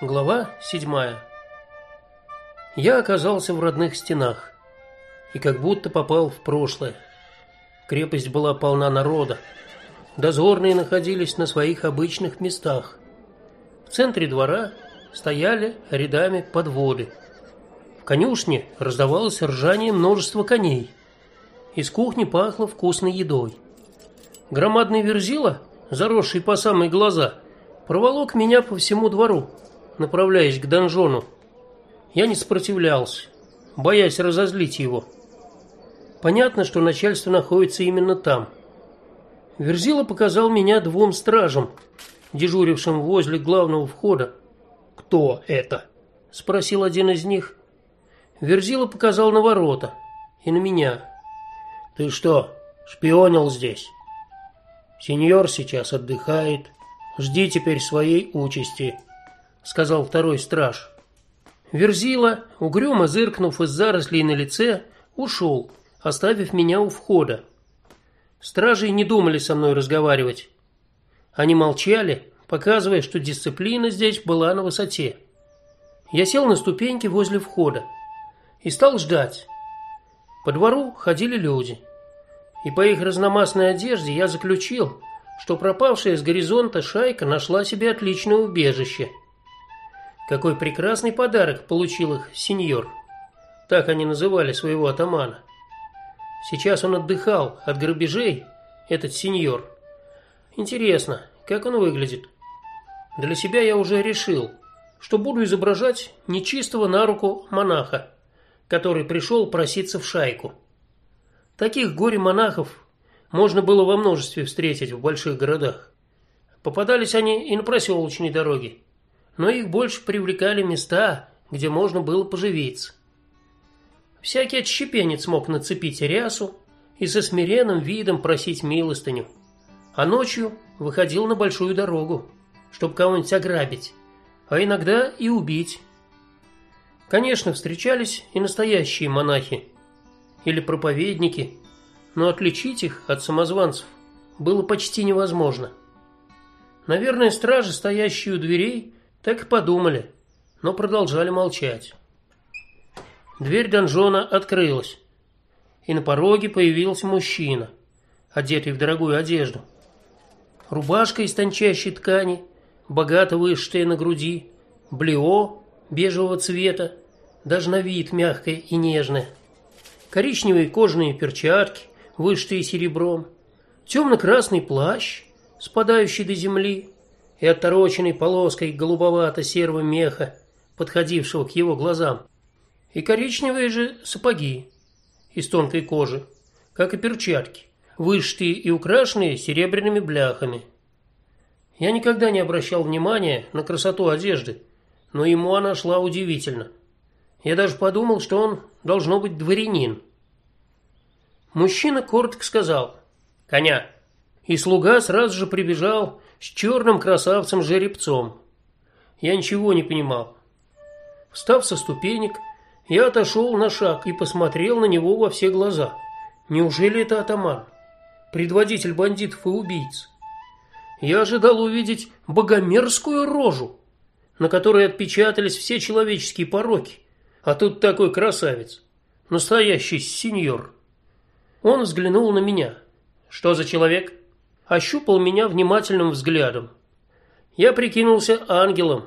Глава седьмая. Я оказался в родных стенах и как будто попал в прошлое. Крепость была полна народа. Дозорные находились на своих обычных местах. В центре двора стояли рядами подводы. В конюшне раздавалось ржание множества коней. Из кухни пахло вкусной едой. Громадный верзила, заросший по самые глаза, проволок меня по всему двору направляясь к донжону. Я не сопротивлялся, боясь разозлить его. Понятно, что начальство находится именно там. Верзила показал меня двум стражам, дежурившим возле главного входа. Кто это? спросил один из них. Верзила показал на ворота и на меня. Ты что, шпионил здесь? Сеньор сейчас отдыхает. Жди теперь своей участи сказал второй страж. Верзила, угрюмо зыркнув из зарослей на лице, ушел, оставив меня у входа. Стражи не думали со мной разговаривать. Они молчали, показывая, что дисциплина здесь была на высоте. Я сел на ступеньки возле входа и стал ждать. По двору ходили люди. И по их разномастной одежде я заключил, что пропавшая с горизонта шайка нашла себе отличное убежище – какой прекрасный подарок получил их сеньор. Так они называли своего атамана. Сейчас он отдыхал от грабежей, этот сеньор. Интересно, как он выглядит? Для себя я уже решил, что буду изображать нечистого на руку монаха, который пришел проситься в шайку. Таких горе-монахов можно было во множестве встретить в больших городах. Попадались они и на проселочной дороге но их больше привлекали места, где можно было поживиться. Всякий отщепенец мог нацепить рясу и со смиренным видом просить милостыню, а ночью выходил на большую дорогу, чтобы кого-нибудь ограбить, а иногда и убить. Конечно, встречались и настоящие монахи или проповедники, но отличить их от самозванцев было почти невозможно. Наверное, стражи, стоящие у дверей, так и подумали, но продолжали молчать. Дверь донжона открылась, и на пороге появился мужчина, одетый в дорогую одежду. Рубашка из тончайшей ткани, богато вышитая на груди, блео бежевого цвета, даже на вид мягкое и нежное. Коричневые кожаные перчатки, вышитые серебром, темно красный плащ, спадающий до земли, и отороченный полоской голубовато-серого меха, подходившего к его глазам, и коричневые же сапоги из тонкой кожи, как и перчатки, вышитые и украшенные серебряными бляхами. Я никогда не обращал внимания на красоту одежды, но ему она шла удивительно. Я даже подумал, что он должно быть дворянин. Мужчина коротко сказал: "Коня". И слуга сразу же прибежал с черным красавцем-жеребцом. Я ничего не понимал. Встав со ступенек, я отошел на шаг и посмотрел на него во все глаза. Неужели это атаман, предводитель бандитов и убийц? Я ожидал увидеть богомерзкую рожу, на которой отпечатались все человеческие пороки, а тут такой красавец, настоящий сеньор. Он взглянул на меня. Что за человек? Ощупал меня внимательным взглядом. Я прикинулся ангелом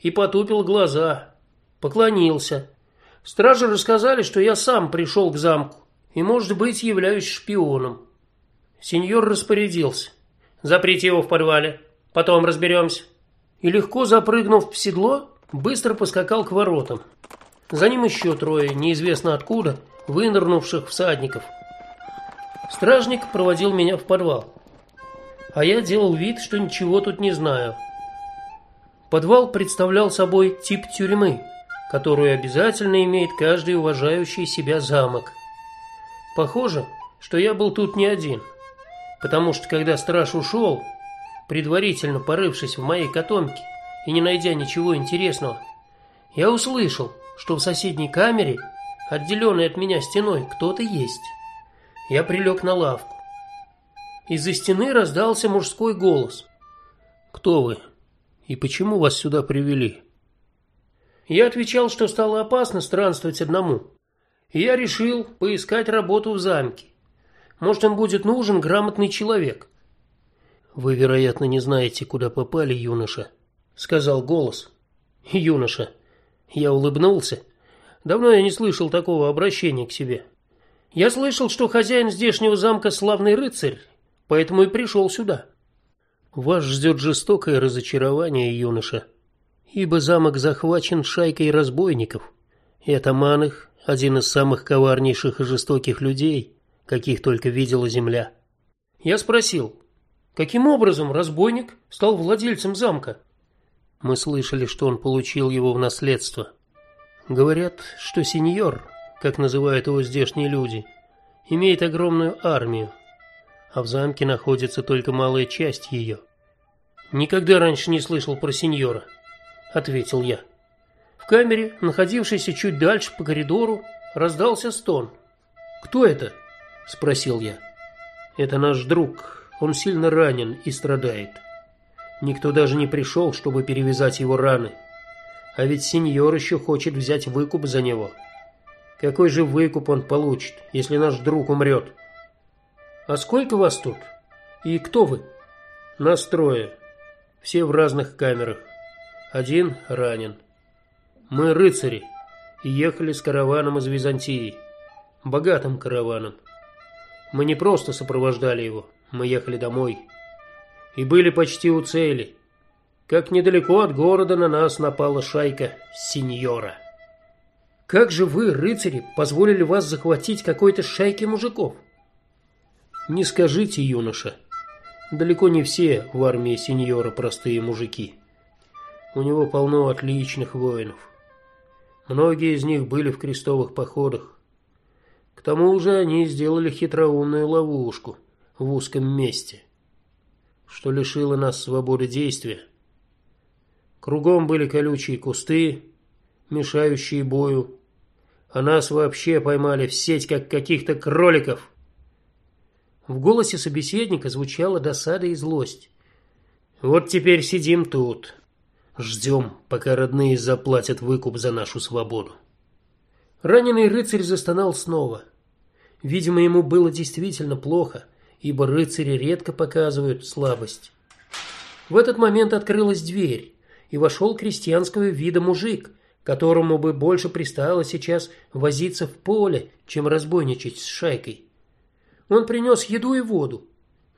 и потупил глаза, поклонился. Стражи рассказали, что я сам пришел к замку и, может быть, являюсь шпионом. Сеньор распорядился: "Заприте его в подвале, потом разберемся». И легко запрыгнув в седло, быстро поскакал к воротам. За ним еще трое, неизвестно откуда, вынырнувших всадников. Стражник проводил меня в подвал а я делал вид, что ничего тут не знаю. Подвал представлял собой тип тюрьмы, которую обязательно имеет каждый уважающий себя замок. Похоже, что я был тут не один, потому что когда страж ушел, предварительно порывшись в моей котомке и не найдя ничего интересного, я услышал, что в соседней камере, отделенной от меня стеной, кто-то есть. Я прилег на лавку. Из-за стены раздался мужской голос. Кто вы? И почему вас сюда привели? Я отвечал, что стало опасно странствовать одному. И я решил поискать работу в замке. Может, им будет нужен грамотный человек. Вы, вероятно, не знаете, куда попали, юноша, сказал голос. Юноша. Я улыбнулся. Давно я не слышал такого обращения к себе. Я слышал, что хозяин здешнего замка славный рыцарь, поэтому и пришел сюда. Вас ждет жестокое разочарование, юноша, ибо замок захвачен шайкой разбойников. И атаман один из самых коварнейших и жестоких людей, каких только видела земля. Я спросил: "Каким образом разбойник стал владельцем замка?" Мы слышали, что он получил его в наследство. Говорят, что сеньор, как называют его здешние люди, имеет огромную армию, а в замке находится только малая часть ее. Никогда раньше не слышал про сеньора, ответил я. В камере, находившейся чуть дальше по коридору, раздался стон. Кто это? спросил я. Это наш друг. Он сильно ранен и страдает. Никто даже не пришел, чтобы перевязать его раны. А ведь сеньор еще хочет взять выкуп за него. Какой же выкуп он получит, если наш друг умрет? А сколько вас тут? И кто вы? Нас трое. Все в разных камерах. Один ранен. Мы рыцари и ехали с караваном из Византии, богатым караваном. Мы не просто сопровождали его, мы ехали домой и были почти у цели. Как недалеко от города на нас напала шайка сеньора. Как же вы, рыцари, позволили вас захватить какой-то шайке мужиков? Не скажите, юноша. Далеко не все в армии сеньора простые мужики. У него полно отличных воинов. Многие из них были в крестовых походах. К тому же они сделали хитроумную ловушку в узком месте, что лишило нас свободы действия. Кругом были колючие кусты, мешающие бою, а нас вообще поймали в сеть как каких-то кроликов. В голосе собеседника звучала досада и злость. Вот теперь сидим тут, Ждем, пока родные заплатят выкуп за нашу свободу. Раненый рыцарь застонал снова. Видимо, ему было действительно плохо, ибо рыцари редко показывают слабость. В этот момент открылась дверь, и вошел крестьянского вида мужик, которому бы больше пристало сейчас возиться в поле, чем разбойничать с шайкой. Он принес еду и воду,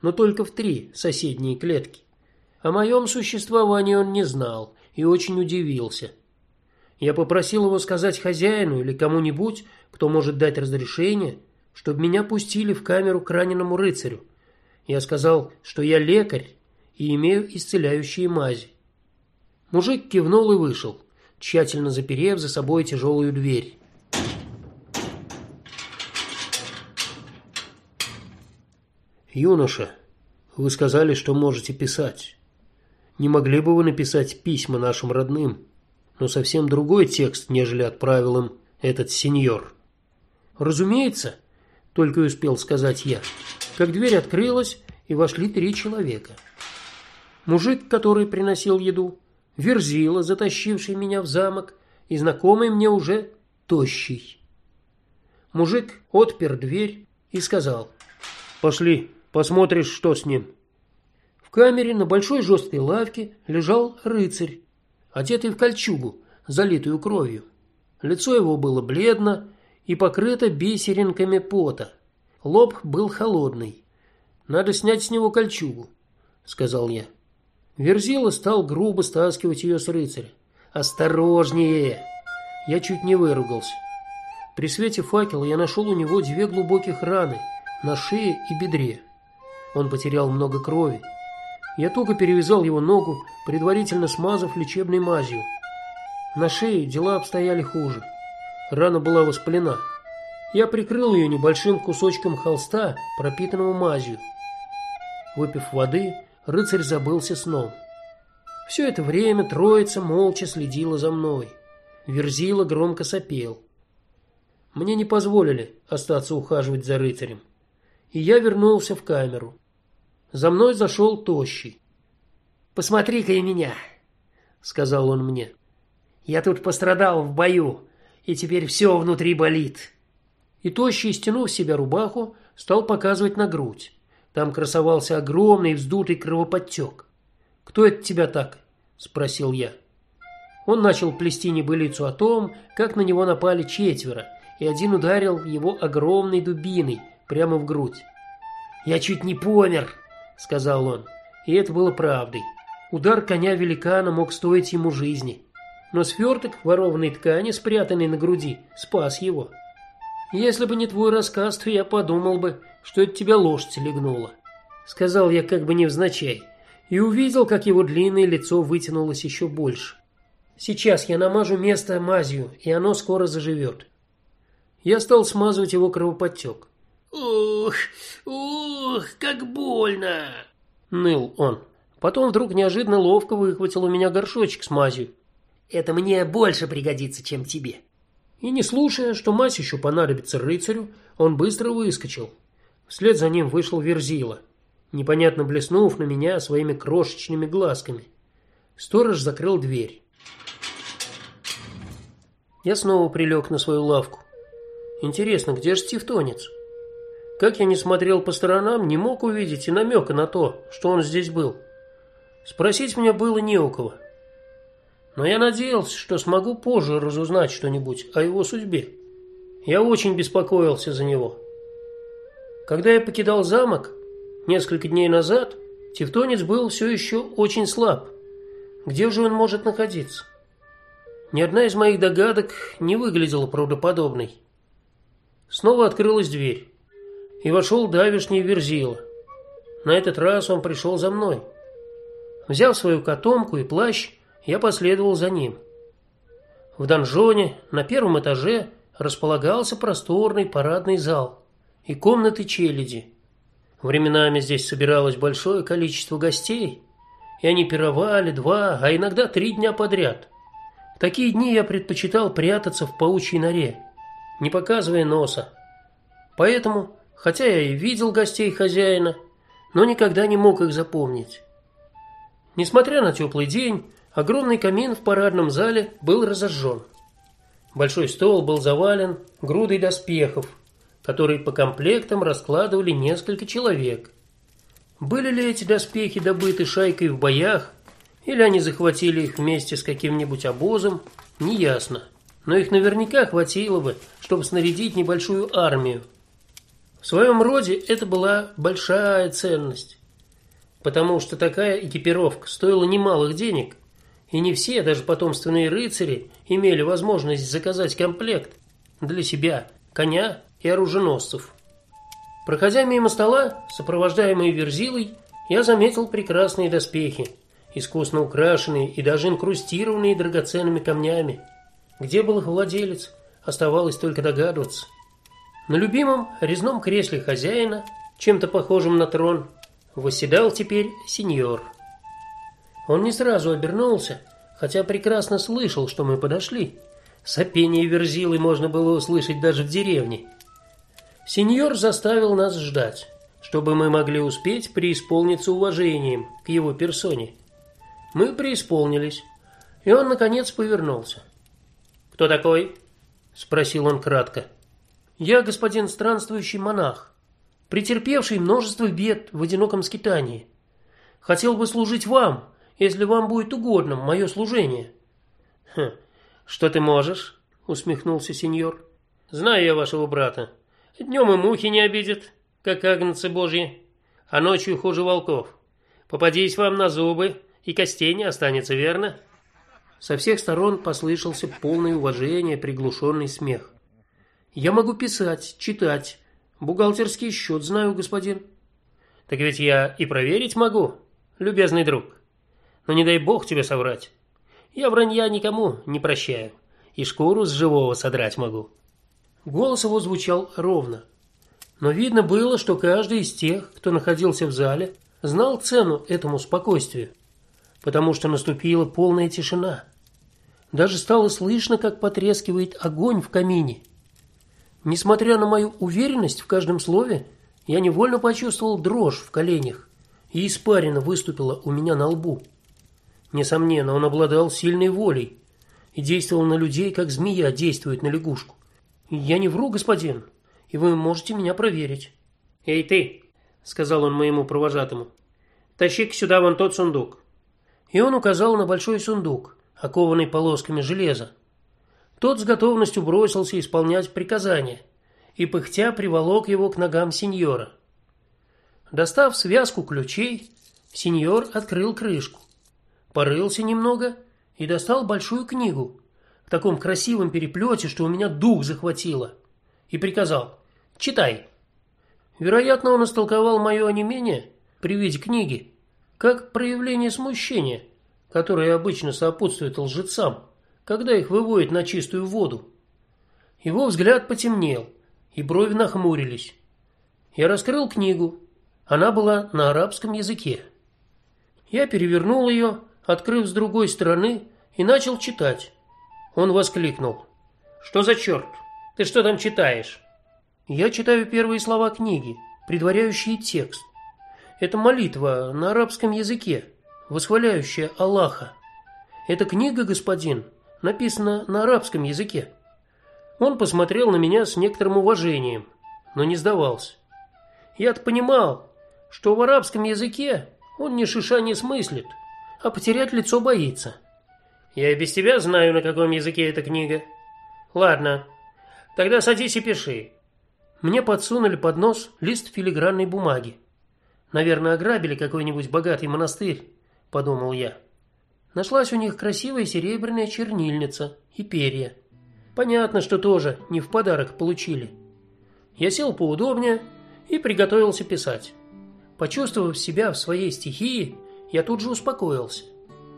но только в три соседние клетки. О моем существовании он не знал и очень удивился. Я попросил его сказать хозяину или кому-нибудь, кто может дать разрешение, чтобы меня пустили в камеру к раненому рыцарю. Я сказал, что я лекарь и имею исцеляющие мази. Мужик кивнул и вышел, тщательно заперев за собой тяжелую дверь. Юноша, вы сказали, что можете писать. Не могли бы вы написать письма нашим родным, но совсем другой текст, нежели отправил им этот сеньор? Разумеется, только и успел сказать я, как дверь открылась и вошли три человека. Мужик, который приносил еду, Верзила, затащивший меня в замок, и знакомый мне уже тощий. Мужик отпер дверь и сказал: "Пошли, посмотришь, что с ним" камере на большой жесткой лавке лежал рыцарь, одетый в кольчугу, залитую кровью. Лицо его было бледно и покрыто бисеринками пота. Лоб был холодный. Надо снять с него кольчугу, сказал я. Верзила стал грубо стаскивать ее с рыцаря. Осторожнее. Я чуть не выругался. При свете факела я нашел у него две глубоких раны на шее и бедре. Он потерял много крови. Я туго перевязал его ногу, предварительно смазав лечебной мазью. На шее дела обстояли хуже. Рана была воспалена. Я прикрыл ее небольшим кусочком холста, пропитанного мазью. Выпив воды, рыцарь забылся сном. Все это время троица молча следила за мной. Верзила громко сопел. Мне не позволили остаться ухаживать за рыцарем, и я вернулся в камеру. За мной зашел тощий. Посмотри-ка и меня, сказал он мне. Я тут пострадал в бою, и теперь все внутри болит. И тощий, стянув себя рубаху, стал показывать на грудь. Там красовался огромный вздутый кровоподтек. Кто это тебя так? спросил я. Он начал плести небылицу о том, как на него напали четверо, и один ударил его огромной дубиной прямо в грудь. "Я чуть не помер", сказал он. И это было правдой. Удар коня великана мог стоить ему жизни. Но сверток ворованной ткани, спрятанный на груди, спас его. Если бы не твой рассказ, то я подумал бы, что это тебя лошадь легнула, сказал я как бы невзначай, и увидел, как его длинное лицо вытянулось еще больше. Сейчас я намажу место мазью, и оно скоро заживет. Я стал смазывать его кровоподтек. Ух, ух, как больно, ныл он. Потом вдруг неожиданно ловко выхватил у меня горшочек с мазью. Это мне больше пригодится, чем тебе. И не слушая, что мазь еще понадобится рыцарю, он быстро выскочил. Вслед за ним вышел Верзила, непонятно блеснув на меня своими крошечными глазками. Сторож закрыл дверь. Я снова прилег на свою лавку. Интересно, где же Тевтонец? Как я не смотрел по сторонам, не мог увидеть и намека на то, что он здесь был. Спросить мне было не у кого. Но я надеялся, что смогу позже разузнать что-нибудь о его судьбе. Я очень беспокоился за него. Когда я покидал замок несколько дней назад, Тевтонец был все еще очень слаб. Где же он может находиться? Ни одна из моих догадок не выглядела правдоподобной. Снова открылась дверь, и вошел давишний Верзила. На этот раз он пришел за мной. Взяв свою котомку и плащ, я последовал за ним. В донжоне на первом этаже располагался просторный парадный зал и комнаты челяди. Временами здесь собиралось большое количество гостей, и они пировали два, а иногда три дня подряд. В такие дни я предпочитал прятаться в паучьей норе, не показывая носа. Поэтому, хотя я и видел гостей хозяина, но никогда не мог их запомнить. Несмотря на теплый день, огромный камин в парадном зале был разожжен. Большой стол был завален грудой доспехов, которые по комплектам раскладывали несколько человек. Были ли эти доспехи добыты шайкой в боях, или они захватили их вместе с каким-нибудь обозом, неясно. Но их наверняка хватило бы, чтобы снарядить небольшую армию. В своем роде это была большая ценность потому что такая экипировка стоила немалых денег, и не все, даже потомственные рыцари, имели возможность заказать комплект для себя, коня и оруженосцев. Проходя мимо стола, сопровождаемый Верзилой, я заметил прекрасные доспехи, искусно украшенные и даже инкрустированные драгоценными камнями. Где был их владелец, оставалось только догадываться. На любимом резном кресле хозяина, чем-то похожем на трон, восседал теперь сеньор. Он не сразу обернулся, хотя прекрасно слышал, что мы подошли. Сопение верзилы можно было услышать даже в деревне. Сеньор заставил нас ждать, чтобы мы могли успеть преисполниться уважением к его персоне. Мы преисполнились, и он наконец повернулся. Кто такой? спросил он кратко. Я господин странствующий монах претерпевший множество бед в одиноком скитании. Хотел бы служить вам, если вам будет угодно мое служение. Хм. Что ты можешь? усмехнулся сеньор. Знаю я вашего брата. Днем и мухи не обидят, как агнцы божьи, а ночью хуже волков. Попадись вам на зубы, и костей не останется, верно? Со всех сторон послышался полное уважение, приглушенный смех. Я могу писать, читать, Бухгалтерский счет знаю, господин. Так ведь я и проверить могу, любезный друг. Но не дай бог тебе соврать. Я вранья никому не прощаю, и шкуру с живого содрать могу. Голос его звучал ровно, но видно было, что каждый из тех, кто находился в зале, знал цену этому спокойствию, потому что наступила полная тишина. Даже стало слышно, как потрескивает огонь в камине. Несмотря на мою уверенность в каждом слове, я невольно почувствовал дрожь в коленях, и испарина выступила у меня на лбу. Несомненно, он обладал сильной волей, и действовал на людей, как змея действует на лягушку. Я не вру, господин, и вы можете меня проверить. Эй ты, сказал он моему провожатому. Тащи-ка сюда вон тот сундук. И он указал на большой сундук, окованный полосками железа. Тот с готовностью бросился исполнять приказание и пыхтя приволок его к ногам сеньора. Достав связку ключей, сеньор открыл крышку, порылся немного и достал большую книгу в таком красивом переплете, что у меня дух захватило, и приказал: "Читай". Вероятно, он истолковал мое онемение при виде книги как проявление смущения, которое обычно сопутствует лжецам, когда их выводят на чистую воду. Его взгляд потемнел, и брови нахмурились. Я раскрыл книгу. Она была на арабском языке. Я перевернул ее, открыв с другой стороны, и начал читать. Он воскликнул: "Что за черт? Ты что там читаешь?" Я читаю первые слова книги, предваряющие текст. Это молитва на арабском языке, восхваляющая Аллаха. Эта книга, господин, написана на арабском языке. Он посмотрел на меня с некоторым уважением, но не сдавался. Я-то понимал, что в арабском языке он ни шиша не смыслит, а потерять лицо боится. Я и без тебя знаю, на каком языке эта книга. Ладно. Тогда садись и пиши. Мне подсунули под нос лист филигранной бумаги. Наверное, ограбили какой-нибудь богатый монастырь, подумал я. Нашлась у них красивая серебряная чернильница и перья. Понятно, что тоже не в подарок получили. Я сел поудобнее и приготовился писать. Почувствовав себя в своей стихии, я тут же успокоился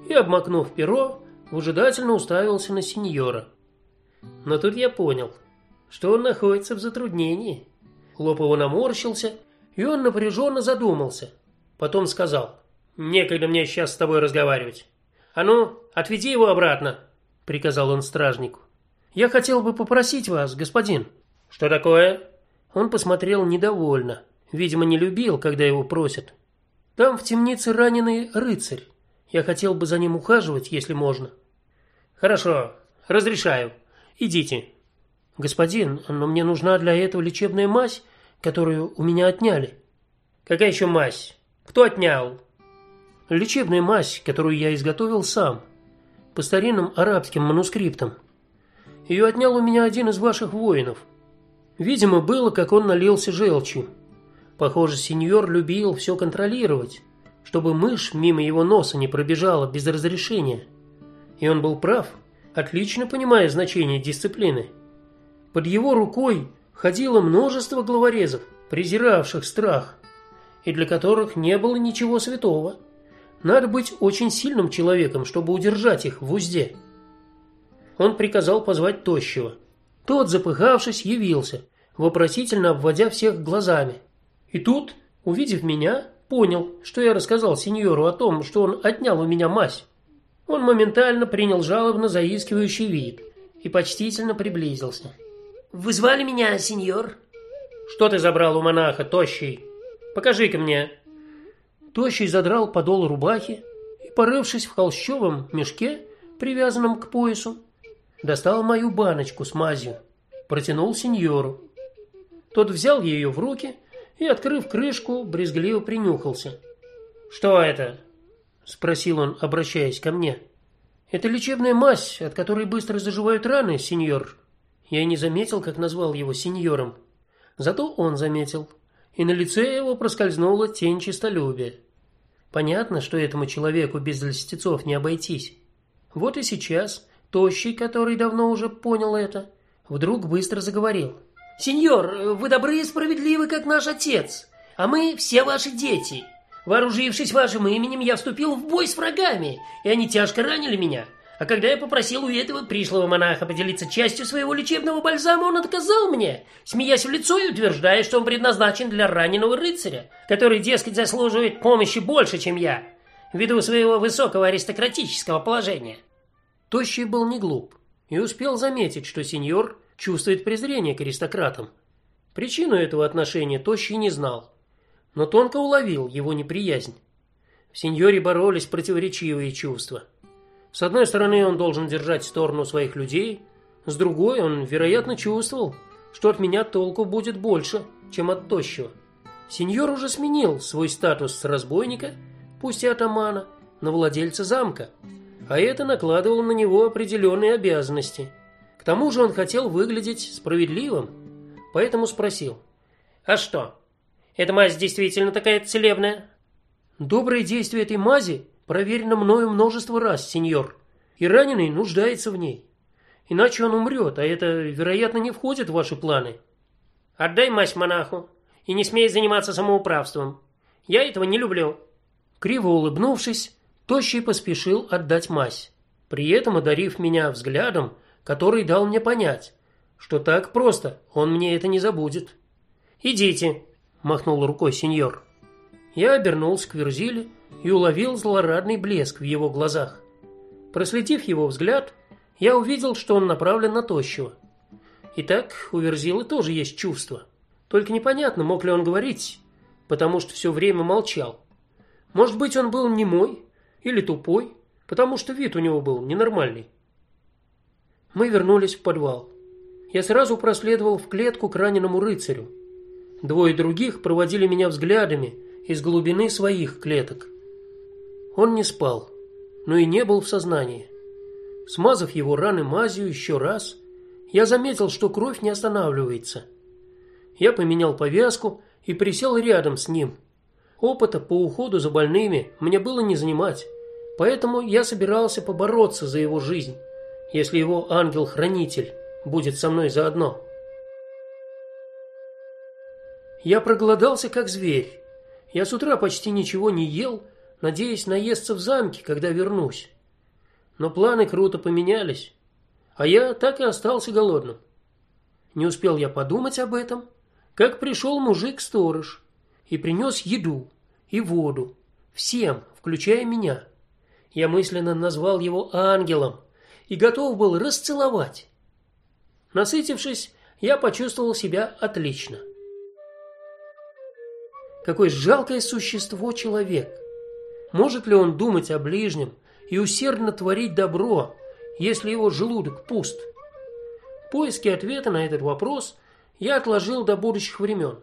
и, обмакнув перо, выжидательно уставился на сеньора. Но тут я понял, что он находится в затруднении. Лоб его наморщился, и он напряженно задумался. Потом сказал: "Некогда мне сейчас с тобой разговаривать. А ну, отведи его обратно", приказал он стражнику. "Я хотел бы попросить вас, господин". "Что такое?" Он посмотрел недовольно. Видимо, не любил, когда его просят. Там в темнице раненый рыцарь. Я хотел бы за ним ухаживать, если можно. Хорошо, разрешаю. Идите. Господин, но мне нужна для этого лечебная мазь, которую у меня отняли. Какая еще мазь? Кто отнял? Лечебная мазь, которую я изготовил сам по старинным арабским манускриптам. Ее отнял у меня один из ваших воинов. Видимо, было, как он налился желчью. Похоже, сеньор любил все контролировать, чтобы мышь мимо его носа не пробежала без разрешения. И он был прав, отлично понимая значение дисциплины. Под его рукой ходило множество главорезов, презиравших страх, и для которых не было ничего святого. Надо быть очень сильным человеком, чтобы удержать их в узде. Он приказал позвать тощего. Тот, запыхавшись, явился, вопросительно обводя всех глазами. И тут, увидев меня, понял, что я рассказал сеньору о том, что он отнял у меня мазь. Он моментально принял жалобно заискивающий вид и почтительно приблизился. Вы звали меня, сеньор? Что ты забрал у монаха, тощий? Покажи-ка мне. Тощий задрал подол рубахи и, порывшись в холщовом мешке, привязанном к поясу, достал мою баночку с мазью, протянул сеньору. Тот взял ее в руки и, открыв крышку, брезгливо принюхался. Что это? спросил он, обращаясь ко мне. Это лечебная мазь, от которой быстро заживают раны, сеньор. Я не заметил, как назвал его сеньором. Зато он заметил, и на лице его проскользнула тень честолюбия. Понятно, что этому человеку без льстецов не обойтись. Вот и сейчас тощий, который давно уже понял это, вдруг быстро заговорил. Сеньор, вы добры и справедливы, как наш отец, а мы все ваши дети. Вооружившись вашим именем, я вступил в бой с врагами, и они тяжко ранили меня. А когда я попросил у этого пришлого монаха поделиться частью своего лечебного бальзама, он отказал мне, смеясь в лицо и утверждая, что он предназначен для раненого рыцаря, который, дескать, заслуживает помощи больше, чем я, ввиду своего высокого аристократического положения. Тощий был не глуп и успел заметить, что сеньор чувствует презрение к аристократам. Причину этого отношения Тощий не знал, но тонко уловил его неприязнь. В сеньоре боролись противоречивые чувства. С одной стороны, он должен держать сторону своих людей, с другой, он, вероятно, чувствовал, что от меня толку будет больше, чем от тощего. Сеньор уже сменил свой статус с разбойника, пусть и атамана, на владельца замка, а это накладывало на него определенные обязанности. К тому же он хотел выглядеть справедливым, поэтому спросил: "А что? Эта мазь действительно такая целебная?" Доброе действие этой мази проверено мною множество раз, сеньор. И раненый нуждается в ней. Иначе он умрет, а это, вероятно, не входит в ваши планы. Отдай мазь монаху и не смей заниматься самоуправством. Я этого не люблю. Криво улыбнувшись, Тощий поспешил отдать мазь, при этом одарив меня взглядом, который дал мне понять, что так просто он мне это не забудет. Идите, махнул рукой сеньор. Я обернулся к Верзиле и уловил злорадный блеск в его глазах. Проследив его взгляд, я увидел, что он направлен на тощего. Итак, у Верзилы тоже есть чувства. Только непонятно, мог ли он говорить, потому что все время молчал. Может быть, он был немой или тупой, потому что вид у него был ненормальный. Мы вернулись в подвал. Я сразу проследовал в клетку к раненому рыцарю. Двое других проводили меня взглядами из глубины своих клеток. Он не спал, но и не был в сознании. Смазав его раны мазью еще раз, я заметил, что кровь не останавливается. Я поменял повязку и присел рядом с ним. Опыта по уходу за больными мне было не занимать, поэтому я собирался побороться за его жизнь, если его ангел-хранитель будет со мной заодно. Я проголодался как зверь. Я с утра почти ничего не ел, надеясь наесться в замке, когда вернусь. Но планы круто поменялись, а я так и остался голодным. Не успел я подумать об этом, как пришел мужик-сторож и принес еду и воду всем, включая меня. Я мысленно назвал его ангелом и готов был расцеловать. Насытившись, я почувствовал себя отлично. Какое жалкое существо человек. Может ли он думать о ближнем и усердно творить добро, если его желудок пуст? Поиски ответа на этот вопрос я отложил до будущих времен.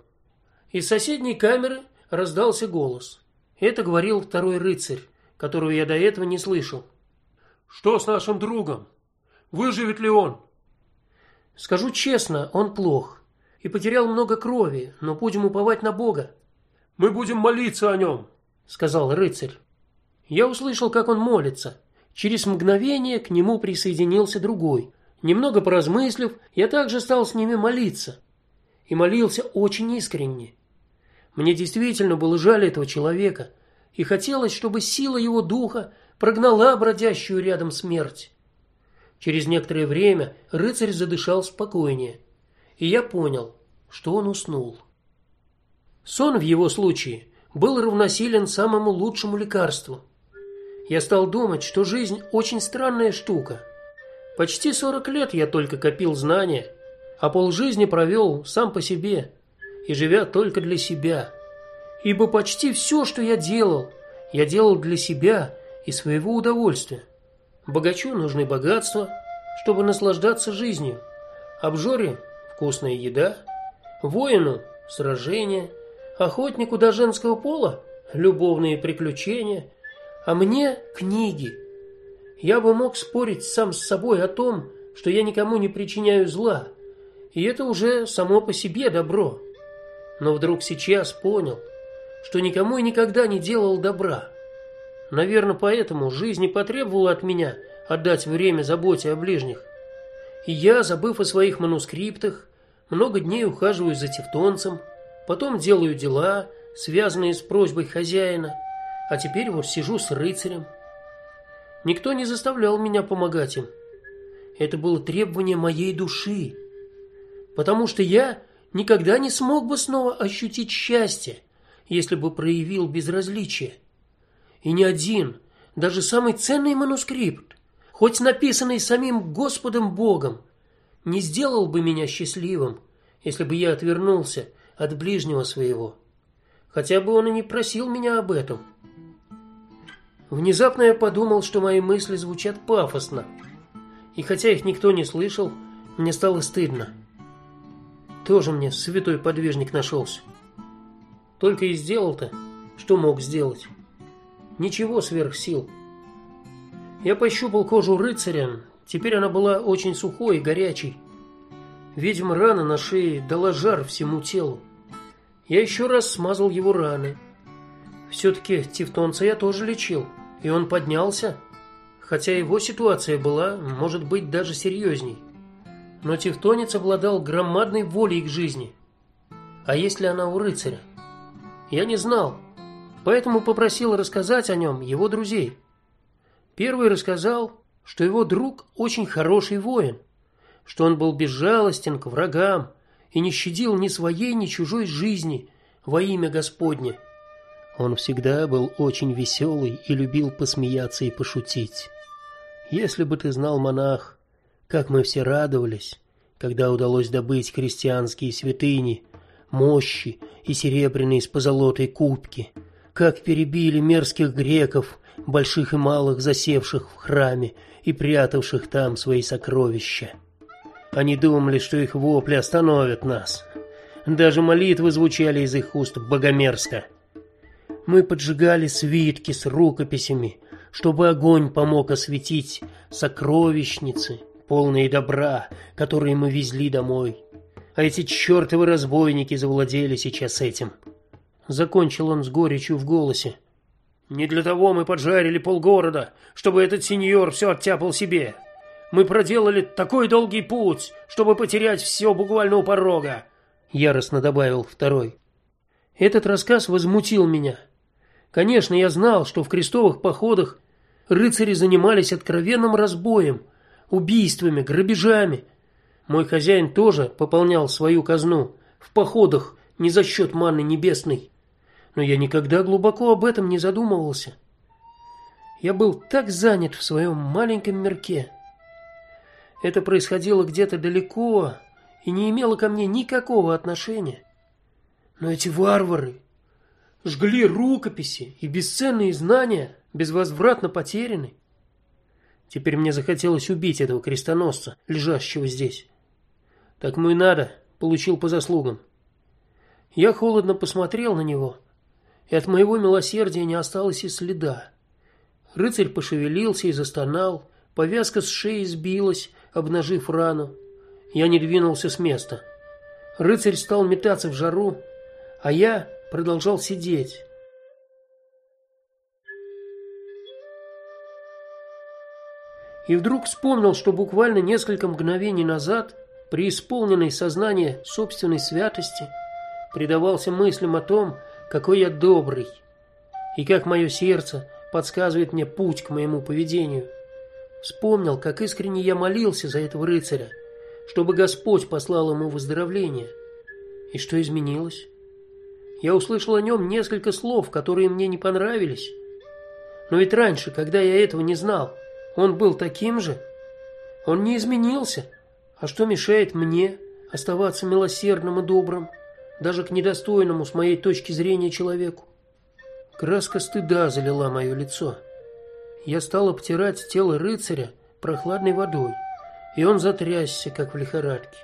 Из соседней камеры раздался голос. Это говорил второй рыцарь, которого я до этого не слышал. Что с нашим другом? Выживет ли он? Скажу честно, он плох и потерял много крови, но будем уповать на Бога. Мы будем молиться о нем, сказал рыцарь. Я услышал, как он молится. Через мгновение к нему присоединился другой. Немного поразмыслив, я также стал с ними молиться. И молился очень искренне. Мне действительно было жаль этого человека, и хотелось, чтобы сила его духа прогнала бродящую рядом смерть. Через некоторое время рыцарь задышал спокойнее, и я понял, что он уснул. Сон в его случае был равносилен самому лучшему лекарству. Я стал думать, что жизнь очень странная штука. Почти 40 лет я только копил знания, а полжизни провел сам по себе и живя только для себя. Ибо почти все, что я делал, я делал для себя и своего удовольствия. Богачу нужны богатства, чтобы наслаждаться жизнью. Обжоре вкусная еда, воину сражения, охотнику до женского пола любовные приключения, а мне книги. Я бы мог спорить сам с собой о том, что я никому не причиняю зла, и это уже само по себе добро. Но вдруг сейчас понял, что никому и никогда не делал добра. Наверное, поэтому жизнь и потребовала от меня отдать время заботе о ближних. И я, забыв о своих манускриптах, много дней ухаживаю за тевтонцем, потом делаю дела, связанные с просьбой хозяина, а теперь вот сижу с рыцарем. Никто не заставлял меня помогать им. Это было требование моей души, потому что я никогда не смог бы снова ощутить счастье, если бы проявил безразличие. И ни один, даже самый ценный манускрипт, хоть написанный самим Господом Богом, не сделал бы меня счастливым, если бы я отвернулся от ближнего своего. Хотя бы он и не просил меня об этом. Внезапно я подумал, что мои мысли звучат пафосно. И хотя их никто не слышал, мне стало стыдно. Тоже мне святой подвижник нашелся. Только и сделал-то, что мог сделать. Ничего сверх сил. Я пощупал кожу рыцаря. Теперь она была очень сухой и горячей. Видимо, рана на шее дала жар всему телу. Я еще раз смазал его раны. все таки тевтонца я тоже лечил, и он поднялся, хотя его ситуация была, может быть, даже серьезней. Но тевтонец обладал громадной волей к жизни. А если она у рыцаря? Я не знал, поэтому попросил рассказать о нем его друзей. Первый рассказал, что его друг очень хороший воин, что он был безжалостен к врагам и не щадил ни своей, ни чужой жизни во имя Господне. Он всегда был очень веселый и любил посмеяться и пошутить. Если бы ты знал, монах, как мы все радовались, когда удалось добыть христианские святыни, мощи и серебряные с позолотой кубки, как перебили мерзких греков, больших и малых, засевших в храме и прятавших там свои сокровища. Они думали, что их вопли остановят нас. Даже молитвы звучали из их уст богомерзко. Мы поджигали свитки с рукописями, чтобы огонь помог осветить сокровищницы, полные добра, которые мы везли домой. А эти чертовы разбойники завладели сейчас этим. Закончил он с горечью в голосе. Не для того мы поджарили полгорода, чтобы этот сеньор все оттяпал себе. Мы проделали такой долгий путь, чтобы потерять все буквально у порога, яростно добавил второй. Этот рассказ возмутил меня. Конечно, я знал, что в крестовых походах рыцари занимались откровенным разбоем, убийствами, грабежами. Мой хозяин тоже пополнял свою казну в походах не за счет маны небесной но я никогда глубоко об этом не задумывался. Я был так занят в своем маленьком мирке. Это происходило где-то далеко и не имело ко мне никакого отношения. Но эти варвары жгли рукописи и бесценные знания безвозвратно потеряны. Теперь мне захотелось убить этого крестоносца, лежащего здесь. Так ему и надо, получил по заслугам. Я холодно посмотрел на него и от моего милосердия не осталось и следа. Рыцарь пошевелился и застонал, повязка с шеи сбилась, обнажив рану. Я не двинулся с места. Рыцарь стал метаться в жару, а я продолжал сидеть. И вдруг вспомнил, что буквально несколько мгновений назад, при исполненной сознания собственной святости, предавался мыслям о том, какой я добрый, и как мое сердце подсказывает мне путь к моему поведению. Вспомнил, как искренне я молился за этого рыцаря, чтобы Господь послал ему выздоровление. И что изменилось? Я услышал о нем несколько слов, которые мне не понравились. Но ведь раньше, когда я этого не знал, он был таким же. Он не изменился. А что мешает мне оставаться милосердным и добрым? даже к недостойному с моей точки зрения человеку. Краска стыда залила мое лицо. Я стал обтирать тело рыцаря прохладной водой, и он затрясся, как в лихорадке.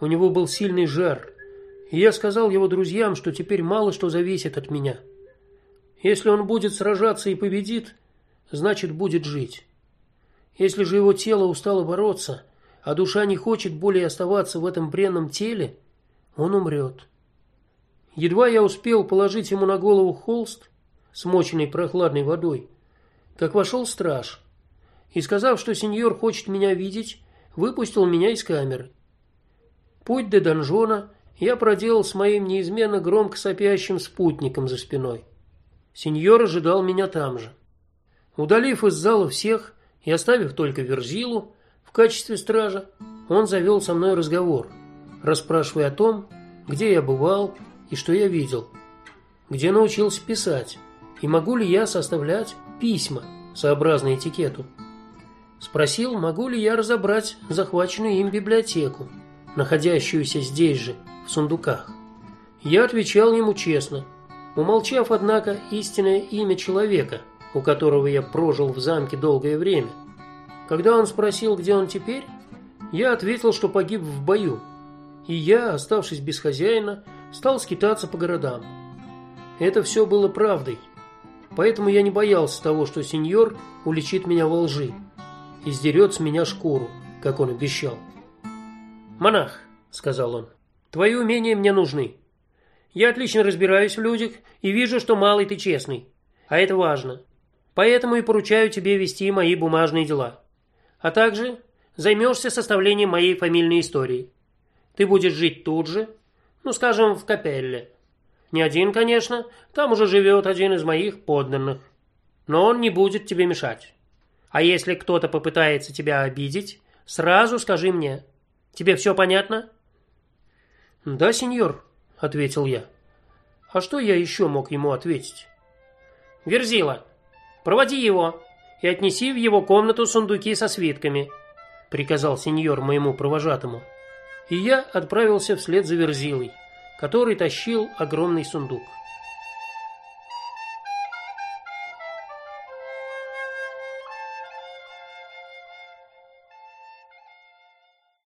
У него был сильный жар, и я сказал его друзьям, что теперь мало что зависит от меня. Если он будет сражаться и победит, значит, будет жить. Если же его тело устало бороться, а душа не хочет более оставаться в этом бренном теле, он умрет. Едва я успел положить ему на голову холст, смоченный прохладной водой, как вошел страж и, сказав, что сеньор хочет меня видеть, выпустил меня из камеры. Путь до донжона я проделал с моим неизменно громко сопящим спутником за спиной. Сеньор ожидал меня там же. Удалив из зала всех и оставив только Верзилу в качестве стража, он завел со мной разговор расспрашивая о том, где я бывал и что я видел, где научился писать и могу ли я составлять письма сообразно этикету. Спросил, могу ли я разобрать захваченную им библиотеку, находящуюся здесь же, в сундуках. Я отвечал ему честно, умолчав однако истинное имя человека, у которого я прожил в замке долгое время. Когда он спросил, где он теперь, я ответил, что погиб в бою. И я, оставшись без хозяина, стал скитаться по городам. Это все было правдой. Поэтому я не боялся того, что сеньор уличит меня во лжи и сдерет с меня шкуру, как он обещал. Монах, сказал он. Твои умения мне нужны. Я отлично разбираюсь в людях и вижу, что малый ты честный. А это важно. Поэтому и поручаю тебе вести мои бумажные дела. А также займешься составлением моей фамильной истории. Ты будешь жить тут же, ну, скажем, в капелле. Не один, конечно, там уже живет один из моих подданных. Но он не будет тебе мешать. А если кто-то попытается тебя обидеть, сразу скажи мне. Тебе все понятно? Да, сеньор, ответил я. А что я еще мог ему ответить? Верзила, проводи его и отнеси в его комнату сундуки со свитками, приказал сеньор моему провожатому. И я отправился вслед за Верзилой, который тащил огромный сундук.